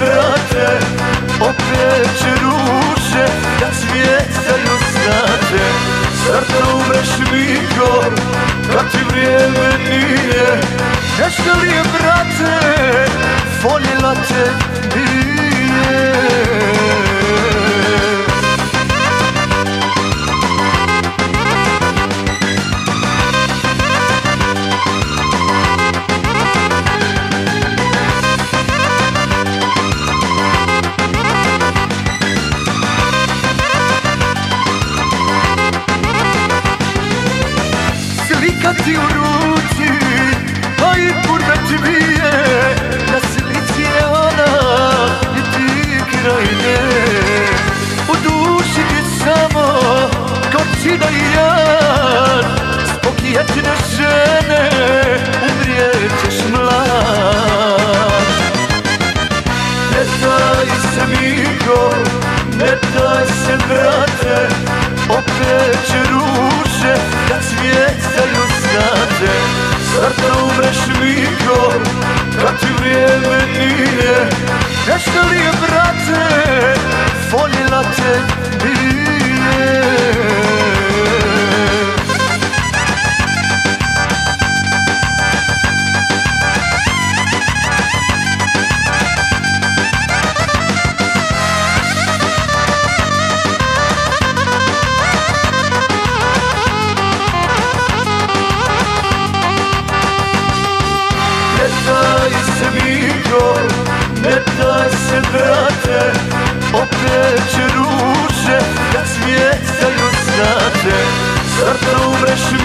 brate Opet će ruže Da cvjetaju znate. Zar to umreš Miko Kad ti vrijeme nije. Nešto li je brate Voljela te nije brate Opet će ruže da cvjetaju znate daj se Miko, ne daj se brate Opet će ruže da cvjetaju znate Zar da umreš